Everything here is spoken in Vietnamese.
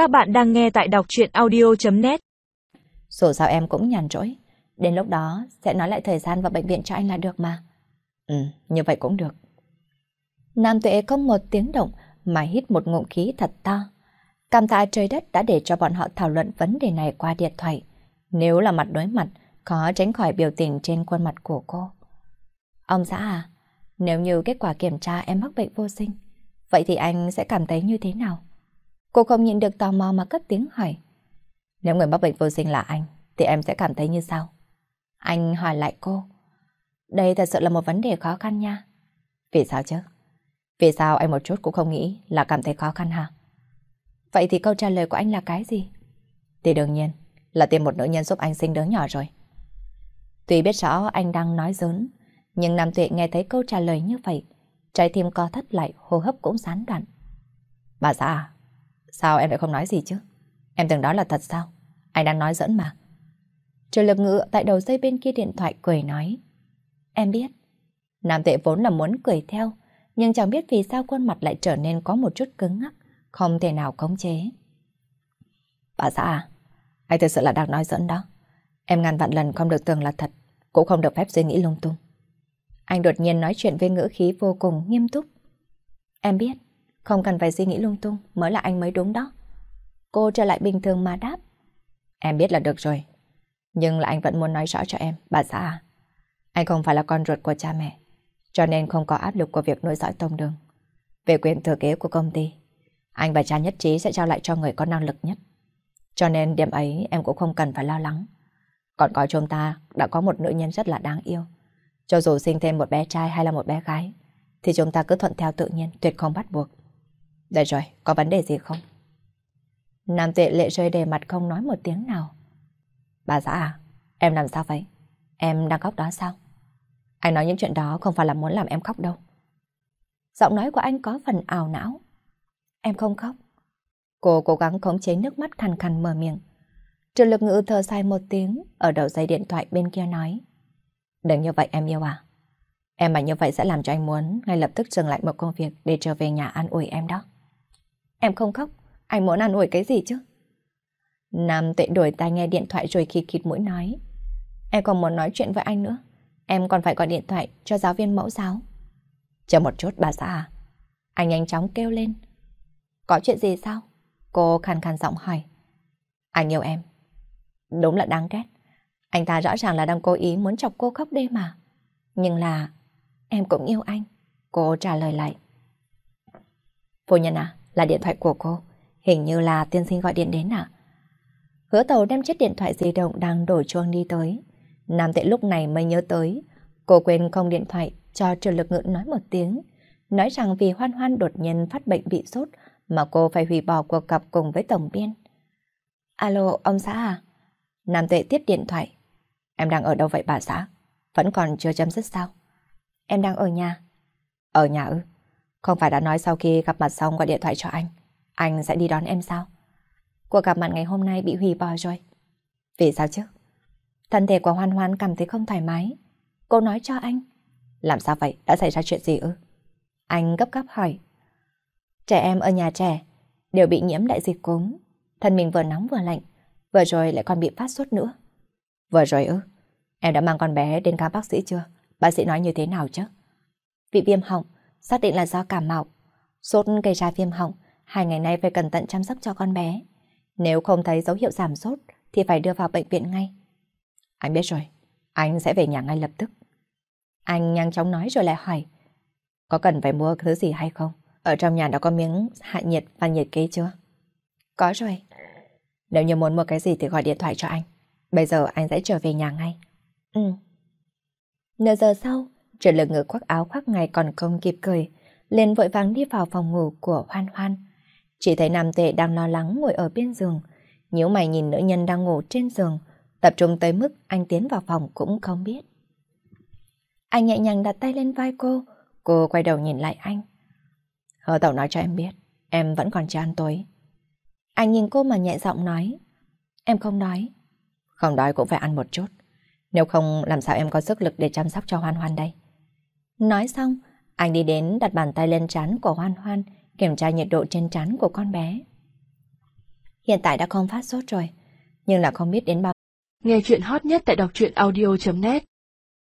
Các bạn đang nghe tại đọc chuyện audio.net Dù sao em cũng nhàn rỗi. Đến lúc đó sẽ nói lại thời gian và bệnh viện cho anh là được mà. Ừ, như vậy cũng được. Nam tuệ không một tiếng động mà hít một ngụm khí thật to. Cảm tạ trời đất đã để cho bọn họ thảo luận vấn đề này qua điện thoại. Nếu là mặt đối mặt, khó tránh khỏi biểu tình trên khuôn mặt của cô. Ông xã à, nếu như kết quả kiểm tra em mắc bệnh vô sinh, vậy thì anh sẽ cảm thấy như thế nào? Cô không nhịn được tò mò mà cất tiếng hỏi. Nếu người mắc bệnh vô sinh là anh, thì em sẽ cảm thấy như sao? Anh hỏi lại cô. Đây thật sự là một vấn đề khó khăn nha. Vì sao chứ? Vì sao anh một chút cũng không nghĩ là cảm thấy khó khăn hả? Vậy thì câu trả lời của anh là cái gì? Thì đương nhiên là tìm một nữ nhân giúp anh sinh đứa nhỏ rồi. Tuy biết rõ anh đang nói giỡn, nhưng Nam Tuệ nghe thấy câu trả lời như vậy, trái tim co thắt lại, hô hấp cũng gián đoạn. Bà xã à, sao em lại không nói gì chứ? Em tưởng đó là thật sao? Anh đang nói giỡn mà. Trời lực ngự tại đầu dây bên kia điện thoại cười nói. Em biết. Nam tệ vốn là muốn cười theo, nhưng chẳng biết vì sao khuôn mặt lại trở nên có một chút cứng ngắc, không thể nào khống chế. Bà xã à, anh thật sự là đang nói giỡn đó. Em ngàn vạn lần không được tưởng là thật, cũng không được phép suy nghĩ lung tung. Anh đột nhiên nói chuyện với ngữ khí vô cùng nghiêm túc. Em biết, không cần phải suy nghĩ lung tung mới là anh mới đúng đó. Cô trở lại bình thường mà đáp. Em biết là được rồi. Nhưng là anh vẫn muốn nói rõ cho em, bà xã à. Anh không phải là con ruột của cha mẹ, cho nên không có áp lực của việc nuôi dõi tông đường. Về quyền thừa kế của công ty, anh và cha nhất trí sẽ trao lại cho người có năng lực nhất. Cho nên điểm ấy em cũng không cần phải lo lắng. Còn có chúng ta đã có một nữ nhân rất là đáng yêu. Cho dù sinh thêm một bé trai hay là một bé gái, thì chúng ta cứ thuận theo tự nhiên, tuyệt không bắt buộc. Được rồi, có vấn đề gì không? Nam tuệ lệ rơi đề mặt không nói một tiếng nào. Bà xã à, em làm sao vậy? Em đang khóc đó sao? Anh nói những chuyện đó không phải là muốn làm em khóc đâu. Giọng nói của anh có phần ảo não. Em không khóc. Cô cố gắng khống chế nước mắt khăn khăn mở miệng. Trừ lực ngữ thở dài một tiếng, ở đầu dây điện thoại bên kia nói. Đừng như vậy em yêu à. Em mà như vậy sẽ làm cho anh muốn ngay lập tức dừng lại một công việc để trở về nhà an ủi em đó. Em không khóc, anh muốn an ủi cái gì chứ? Nam tuệ đổi tai nghe điện thoại rồi khịt khịt mũi nói. Em còn muốn nói chuyện với anh nữa. Em còn phải gọi điện thoại cho giáo viên mẫu giáo. Chờ một chút bà xã à. Anh nhanh chóng kêu lên. Có chuyện gì sao? Cô khàn khàn giọng hỏi. Anh yêu em. Đúng là đáng ghét. Anh ta rõ ràng là đang cố ý muốn chọc cô khóc đây mà. Nhưng là... Em cũng yêu anh. Cô trả lời lại. Phu nhân à, là điện thoại của cô. Hình như là tiên sinh gọi điện đến à? Hứa tàu đem chiếc điện thoại di động đang đổ chuông đi tới. Nam tệ lúc này mới nhớ tới. Cô quên không điện thoại cho trường lực ngữ nói một tiếng. Nói rằng vì hoan hoan đột nhiên phát bệnh bị sốt mà cô phải hủy bỏ cuộc gặp cùng với tổng biên. Alo, ông xã à? Nam tệ tiếp điện thoại. Em đang ở đâu vậy bà xã? Vẫn còn chưa chấm dứt sao? Em đang ở nhà. Ở nhà ư? Không phải đã nói sau khi gặp mặt xong gọi điện thoại cho anh. Anh sẽ đi đón em sao? Cuộc gặp mặt ngày hôm nay bị hủy bỏ rồi. Vì sao chứ? Thân thể của Hoan Hoan cảm thấy không thoải mái. Cô nói cho anh. Làm sao vậy? Đã xảy ra chuyện gì ư? Anh gấp gáp hỏi. Trẻ em ở nhà trẻ đều bị nhiễm đại dịch cúm. Thân mình vừa nóng vừa lạnh. Vừa rồi lại còn bị phát sốt nữa. Vừa rồi ư? Em đã mang con bé đến khám bác sĩ chưa? Bác sĩ nói như thế nào chứ? Bị viêm họng, xác định là do cảm mạo. Sốt gây ra viêm họng, hai ngày nay phải cẩn thận chăm sóc cho con bé. Nếu không thấy dấu hiệu giảm sốt thì phải đưa vào bệnh viện ngay. Anh biết rồi, anh sẽ về nhà ngay lập tức. Anh nhanh chóng nói rồi lại hỏi. Có cần phải mua thứ gì hay không? Ở trong nhà đã có miếng hạ nhiệt và nhiệt kế chưa? Có rồi. Nếu như muốn mua cái gì thì gọi điện thoại cho anh. Bây giờ anh sẽ trở về nhà ngay. Ừ. Nửa giờ sau, trở lực ngựa khoác áo khoác ngày còn không kịp cười, liền vội vàng đi vào phòng ngủ của Hoan Hoan. Chỉ thấy Nam Tệ đang lo lắng ngồi ở bên giường, nhíu mày nhìn nữ nhân đang ngủ trên giường, tập trung tới mức anh tiến vào phòng cũng không biết. Anh nhẹ nhàng đặt tay lên vai cô, cô quay đầu nhìn lại anh. Hờ tẩu nói cho em biết, em vẫn còn chưa ăn tối. Anh nhìn cô mà nhẹ giọng nói, em không đói. Không đói cũng phải ăn một chút. Nếu không làm sao em có sức lực để chăm sóc cho Hoan Hoan đây? Nói xong, anh đi đến đặt bàn tay lên trán của Hoan Hoan, kiểm tra nhiệt độ trên trán của con bé. Hiện tại đã không phát sốt rồi, nhưng là không biết đến bao. Nghe chuyện hot nhất tại đọc truyện audio.net